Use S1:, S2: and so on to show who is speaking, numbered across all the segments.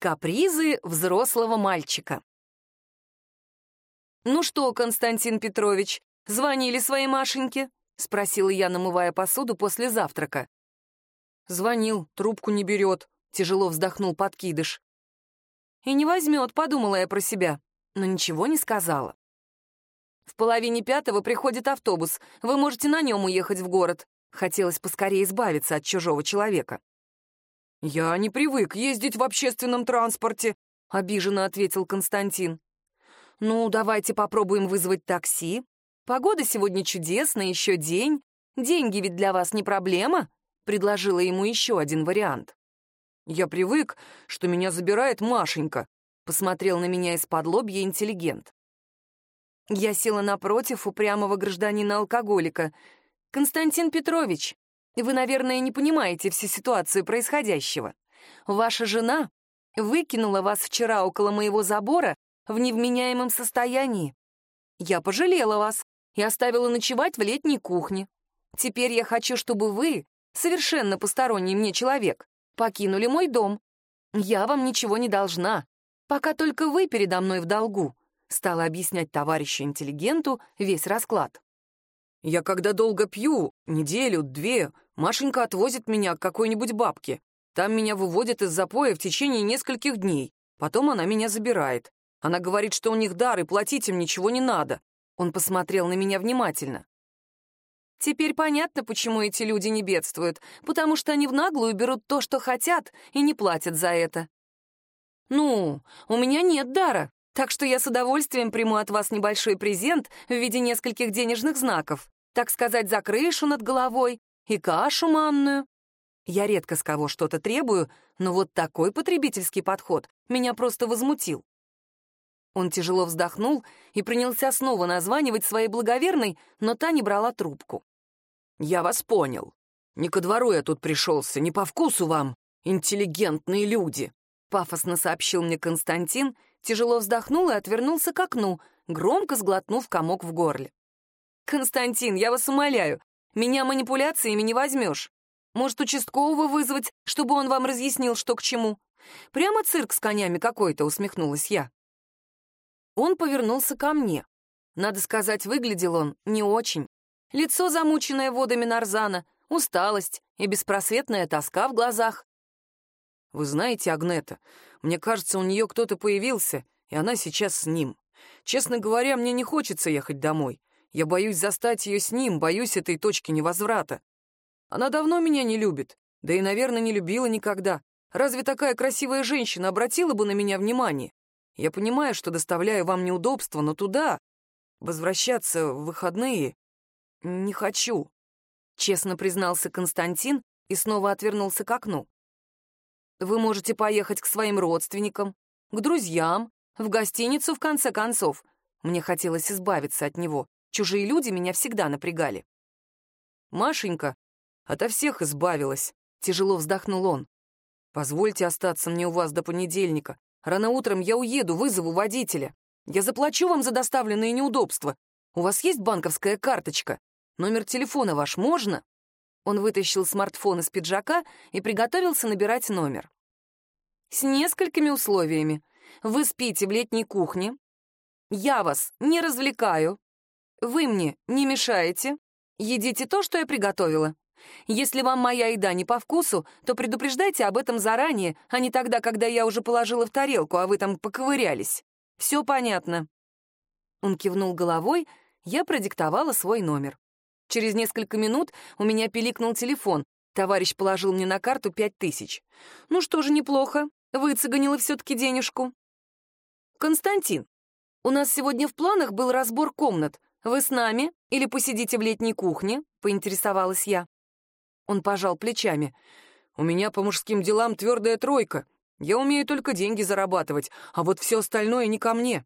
S1: Капризы взрослого мальчика. «Ну что, Константин Петрович, звонили своей Машеньке?» — спросила я, намывая посуду после завтрака.
S2: «Звонил, трубку не берет», — тяжело вздохнул подкидыш.
S1: «И не возьмет», — подумала я про себя, но ничего не сказала. «В половине пятого приходит автобус, вы можете на нем уехать в город». Хотелось поскорее избавиться от чужого человека.
S2: «Я не привык ездить в общественном транспорте», — обиженно ответил Константин.
S1: «Ну, давайте попробуем вызвать такси. Погода сегодня чудесная, еще день. Деньги ведь для вас не проблема», — предложила ему еще один вариант.
S2: «Я привык, что меня забирает Машенька», — посмотрел на меня из-под лобья интеллигент.
S1: Я села напротив упрямого гражданина-алкоголика. «Константин Петрович, вы, наверное, не понимаете всю ситуацию происходящего. Ваша жена выкинула вас вчера около моего забора в невменяемом состоянии. Я пожалела вас и оставила ночевать в летней кухне. Теперь я хочу, чтобы вы, совершенно посторонний мне человек, покинули мой дом. Я вам ничего не должна, пока только вы передо мной в долгу», стала объяснять товарищу-интеллигенту весь расклад.
S2: «Я когда долго пью, неделю, две, Машенька отвозит меня к какой-нибудь бабке. Там меня выводят из запоя в течение нескольких дней. Потом она меня забирает. Она говорит, что у них дар, и платить им ничего не надо. Он посмотрел на меня внимательно.
S1: Теперь понятно, почему эти люди не бедствуют, потому что они в наглую берут то, что хотят, и не платят за это. Ну, у меня нет дара, так что я с удовольствием приму от вас небольшой презент в виде нескольких денежных знаков, так сказать, за крышу над головой и кашу манную. Я редко с кого что-то требую, но вот такой потребительский подход меня просто возмутил. Он тяжело вздохнул и принялся снова названивать своей благоверной, но та не брала трубку.
S2: «Я вас понял. Не ко двору я тут пришелся, не по вкусу вам, интеллигентные люди», пафосно сообщил мне Константин, тяжело вздохнул и отвернулся к окну, громко сглотнув комок в горле.
S1: «Константин, я вас умоляю, меня манипуляциями не возьмешь. Может, участкового вызвать, чтобы он вам разъяснил, что к чему? Прямо цирк с конями какой-то, усмехнулась я. Он повернулся ко мне. Надо сказать, выглядел он не очень. Лицо, замученное водами нарзана, усталость и беспросветная тоска в глазах.
S2: «Вы знаете, Агнета, мне кажется, у нее кто-то появился, и она сейчас с ним. Честно говоря, мне не хочется ехать домой. Я боюсь застать ее с ним, боюсь этой точки невозврата. Она давно меня не любит, да и, наверное, не любила никогда. Разве такая красивая женщина обратила бы на меня внимание? Я понимаю, что доставляю вам неудобства, но туда, возвращаться в выходные, не хочу. Честно признался Константин и снова отвернулся к окну. Вы можете поехать к своим родственникам, к друзьям, в гостиницу, в конце концов. Мне хотелось избавиться от него. Чужие люди меня всегда напрягали. Машенька ото всех избавилась, тяжело вздохнул он. Позвольте остаться мне у вас до понедельника. Рано утром я уеду, вызову водителя. Я заплачу вам за доставленные неудобства. У вас есть банковская карточка? Номер телефона ваш можно?» Он вытащил смартфон из пиджака и приготовился набирать номер. «С несколькими условиями. Вы спите в летней кухне. Я вас не развлекаю. Вы мне не мешаете. Едите то, что я приготовила. Если вам моя еда не по вкусу, то предупреждайте об этом заранее, а не тогда, когда я уже положила в тарелку, а вы там поковырялись. Все понятно». Он кивнул головой, я продиктовала свой номер. Через несколько минут у меня пиликнул телефон. Товарищ положил мне на карту пять тысяч. Ну что же, неплохо. Выцеганила все-таки денежку. «Константин, у нас сегодня в планах был разбор комнат. «Вы с нами или посидите в летней кухне?» — поинтересовалась я. Он пожал плечами. «У меня по мужским делам твердая тройка. Я умею только деньги зарабатывать, а вот все остальное не ко мне.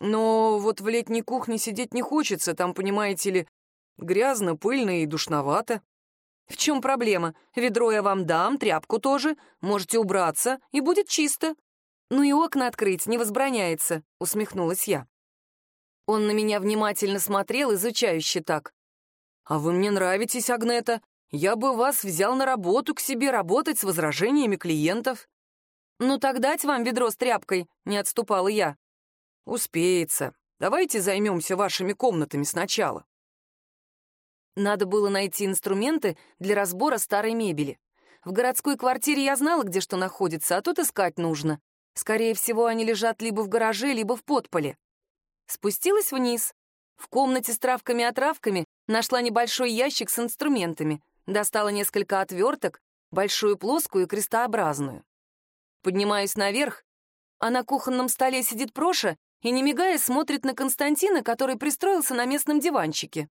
S2: Но вот в летней кухне сидеть не хочется, там, понимаете ли, грязно, пыльно и душновато». «В чем проблема? Ведро я вам дам, тряпку тоже. Можете убраться, и будет чисто». «Ну и окна открыть не возбраняется», — усмехнулась я. Он на меня внимательно смотрел, изучающе так. «А вы мне нравитесь, Агнета. Я бы вас взял на работу к себе работать с возражениями клиентов».
S1: «Ну так дать вам ведро с тряпкой», — не отступала я.
S2: «Успеется. Давайте займемся вашими комнатами сначала».
S1: Надо было найти инструменты для разбора старой мебели. В городской квартире я знала, где что находится, а тут искать нужно. Скорее всего, они лежат либо в гараже, либо в подполе. Спустилась вниз. В комнате с травками-отравками нашла небольшой ящик с инструментами, достала несколько отверток, большую плоскую и крестообразную. Поднимаюсь наверх, а на кухонном столе сидит Проша и, не мигая, смотрит на Константина, который пристроился на местном диванчике.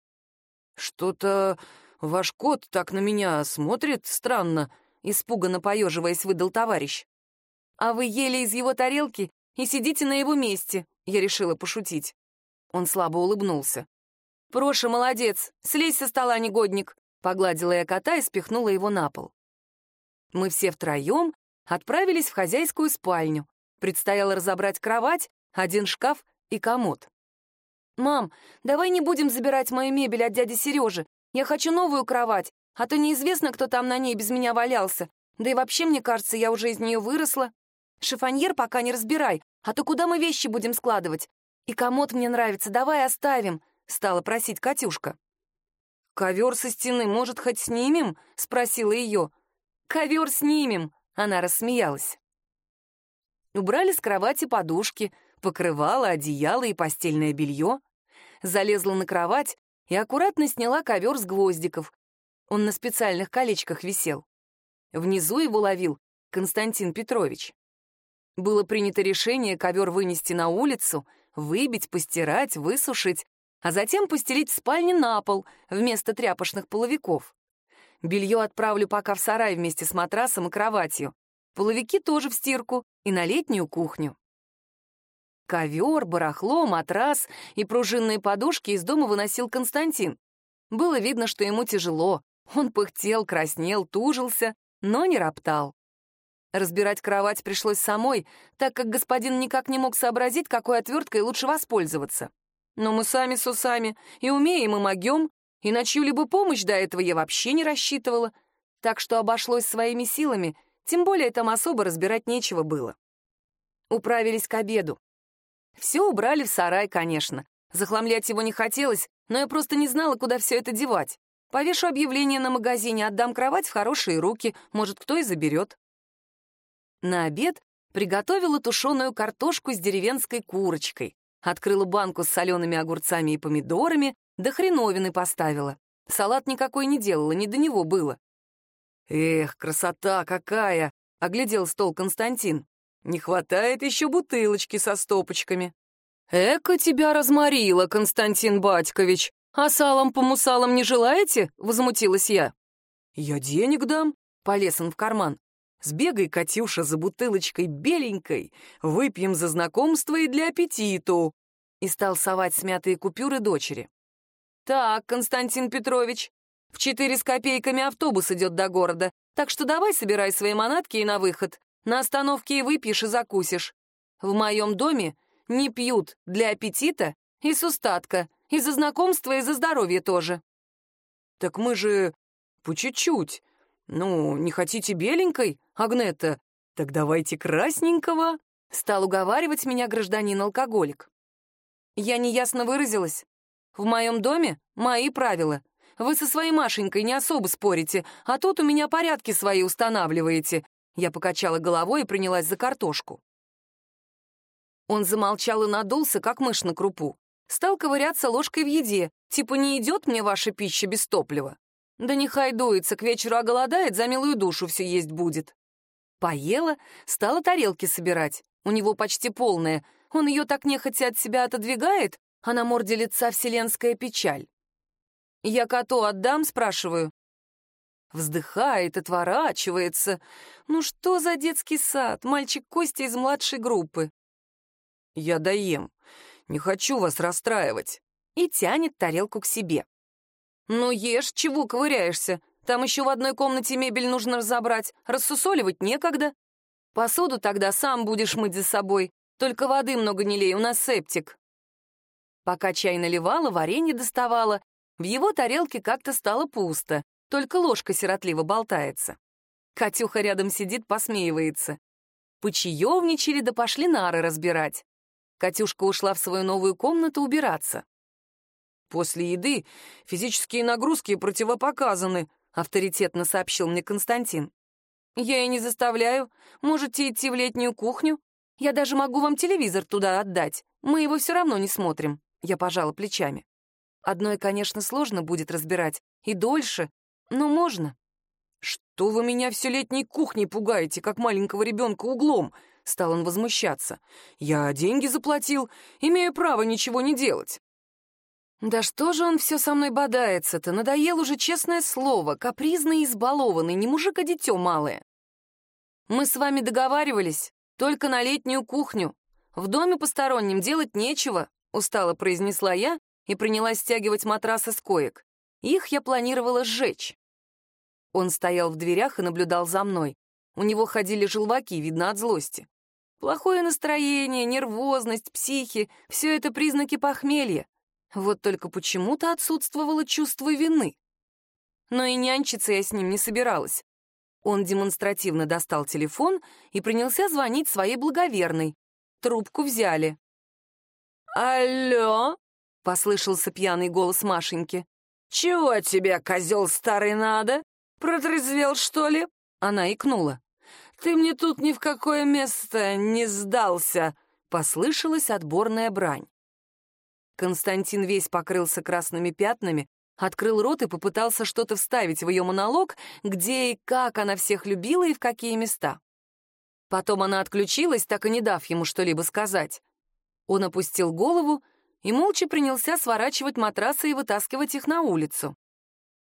S2: «Что-то ваш кот так на меня смотрит странно», — испуганно поеживаясь, выдал товарищ.
S1: «А вы ели из его тарелки и сидите на его месте», — я решила пошутить. Он слабо улыбнулся. «Проша, молодец, слезь со стола, негодник», — погладила я кота и спихнула его на пол. Мы все втроем отправились в хозяйскую спальню. Предстояло разобрать кровать, один шкаф и комод. «Мам, давай не будем забирать мою мебель от дяди Сережи. Я хочу новую кровать, а то неизвестно, кто там на ней без меня валялся. Да и вообще, мне кажется, я уже из нее выросла. Шифоньер пока не разбирай, а то куда мы вещи будем складывать? И комод мне нравится, давай оставим», — стала просить Катюшка.
S2: «Ковер со стены, может, хоть снимем?» — спросила ее.
S1: «Ковер снимем», — она рассмеялась. Убрали с кровати подушки, покрывало, одеяло и постельное белье залезла на кровать и аккуратно сняла ковер с гвоздиков. Он на специальных колечках висел. Внизу его ловил Константин Петрович. Было принято решение ковер вынести на улицу, выбить, постирать, высушить, а затем постелить в спальне на пол вместо тряпочных половиков. Белье отправлю пока в сарай вместе с матрасом и кроватью. Половики тоже в стирку и на летнюю кухню. Ковер, барахло, матрас и пружинные подушки из дома выносил Константин. Было видно, что ему тяжело. Он пыхтел, краснел, тужился, но не роптал. Разбирать кровать пришлось самой, так как господин никак не мог сообразить, какой отверткой лучше воспользоваться. Но мы сами с усами и умеем, и могем, и на чью-либо помощь до этого я вообще не рассчитывала, так что обошлось своими силами, тем более там особо разбирать нечего было. Управились к обеду. Все убрали в сарай, конечно. Захламлять его не хотелось, но я просто не знала, куда все это девать. Повешу объявление на магазине, отдам кровать в хорошие руки, может, кто и заберет. На обед приготовила тушеную картошку с деревенской курочкой, открыла банку с солеными огурцами и помидорами, да хреновины поставила. Салат никакой не делала, не до него было.
S2: «Эх, красота какая!» — оглядел стол Константин. Не хватает еще бутылочки со стопочками.
S1: «Эко тебя разморило, Константин Батькович. А салом по мусалам не желаете?» — возмутилась я.
S2: «Я денег дам», — полез он в карман. «Сбегай, Катюша, за бутылочкой беленькой, выпьем за знакомство и для аппетиту».
S1: И стал совать смятые купюры дочери. «Так, Константин Петрович, в четыре с копейками автобус идет до города, так что давай собирай свои манатки и на выход. На остановке и выпьешь, и закусишь. В моем доме не пьют для аппетита и с устатка, и за знакомство, и за здоровье тоже.
S2: Так мы же по чуть-чуть. Ну, не хотите беленькой, Агнета? Так давайте красненького.
S1: Стал уговаривать меня гражданин-алкоголик. Я неясно выразилась. В моем доме мои правила. Вы со своей Машенькой не особо спорите, а тут у меня порядки свои устанавливаете. Я покачала головой и принялась за картошку. Он замолчал и надулся, как мышь на крупу. Стал ковыряться ложкой в еде, типа не идет мне ваша пища без топлива. Да не хайдуется, к вечеру оголодает, за милую душу все есть будет. Поела, стала тарелки собирать. У него почти полная. Он ее так нехотя от себя отодвигает, а на морде лица вселенская печаль. «Я коту отдам?» — спрашиваю. Вздыхает, отворачивается. Ну что за детский сад? Мальчик Костя из младшей группы.
S2: Я доем. Не хочу вас расстраивать.
S1: И тянет тарелку к себе. Ну ешь, чего ковыряешься? Там еще в одной комнате мебель нужно разобрать. Рассусоливать некогда. Посуду тогда сам будешь мыть за собой. Только воды много не лей, у нас септик. Пока чай наливала, варенье доставала, в его тарелке как-то стало пусто. Только ложка сиротливо болтается. Катюха рядом сидит, посмеивается. Почаевничали да пошли нары разбирать. Катюшка ушла в свою новую комнату убираться.
S2: «После еды физические нагрузки противопоказаны», — авторитетно сообщил мне Константин.
S1: «Я и не заставляю. Можете идти в летнюю кухню. Я даже могу вам телевизор туда отдать. Мы его все равно не смотрим». Я пожала плечами. Одной, конечно, сложно будет разбирать, и дольше, но можно.
S2: «Что вы меня все летней кухней пугаете, как маленького ребенка углом?» — стал он возмущаться. «Я деньги заплатил, имею право ничего не делать».
S1: «Да что же он все со мной бодается-то? Надоел уже честное слово, капризный и избалованный, не мужик, а дитё малое. Мы с вами договаривались, только на летнюю кухню. В доме посторонним делать нечего», — устало произнесла я и принялась стягивать матрасы с коек. Их я планировала сжечь. Он стоял в дверях и наблюдал за мной. У него ходили желваки, видно, от злости. Плохое настроение, нервозность, психи — все это признаки похмелья. Вот только почему-то отсутствовало чувство вины. Но и нянчиться я с ним не собиралась. Он демонстративно достал телефон и принялся звонить своей благоверной. Трубку взяли. «Алло?» — послышался пьяный голос Машеньки. «Чего тебе, козел старый, надо? Протрезвел, что ли?» Она икнула. «Ты мне тут ни в какое место не сдался!» Послышалась отборная брань. Константин весь покрылся красными пятнами, открыл рот и попытался что-то вставить в ее монолог, где и как она всех любила и в какие места. Потом она отключилась, так и не дав ему что-либо сказать. Он опустил голову и молча принялся сворачивать матрасы и вытаскивать их на улицу.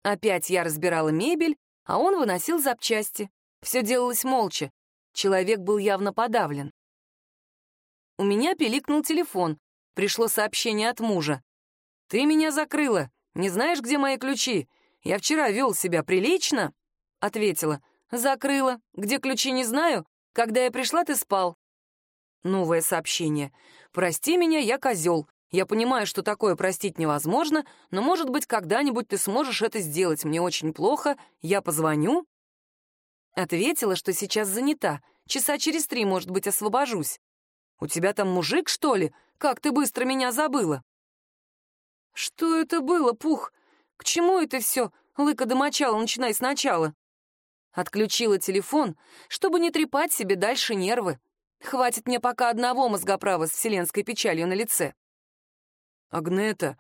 S1: Опять я разбирала мебель, а он выносил запчасти. Все делалось молча. Человек был явно подавлен. У меня пиликнул телефон. Пришло сообщение от мужа. «Ты меня закрыла. Не знаешь, где мои ключи? Я вчера вел себя прилично?» Ответила. «Закрыла. Где ключи, не знаю. Когда я пришла, ты спал». Новое сообщение. «Прости меня, я козел. Я понимаю, что такое простить невозможно, но, может быть, когда-нибудь ты сможешь это сделать. Мне очень плохо. Я позвоню». Ответила, что сейчас занята. Часа через три, может быть, освобожусь. «У тебя там мужик, что ли? Как ты быстро меня забыла?» «Что это было, Пух? К чему это все? Лыка до мочала, начинай сначала». Отключила телефон, чтобы не трепать себе дальше нервы. Хватит мне пока одного мозгоправа с вселенской печалью на лице.
S2: «Агнета,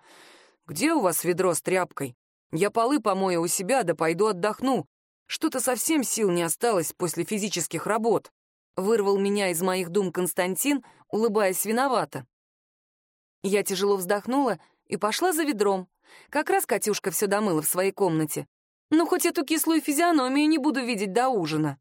S2: где у вас ведро с тряпкой? Я полы помою у себя, да пойду отдохну. Что-то совсем сил не осталось после физических работ». Вырвал меня из моих дум Константин, улыбаясь виновато. Я тяжело вздохнула и пошла за ведром. Как раз Катюшка все домыла в своей комнате. Ну, хоть эту кислую физиономию не буду видеть до ужина.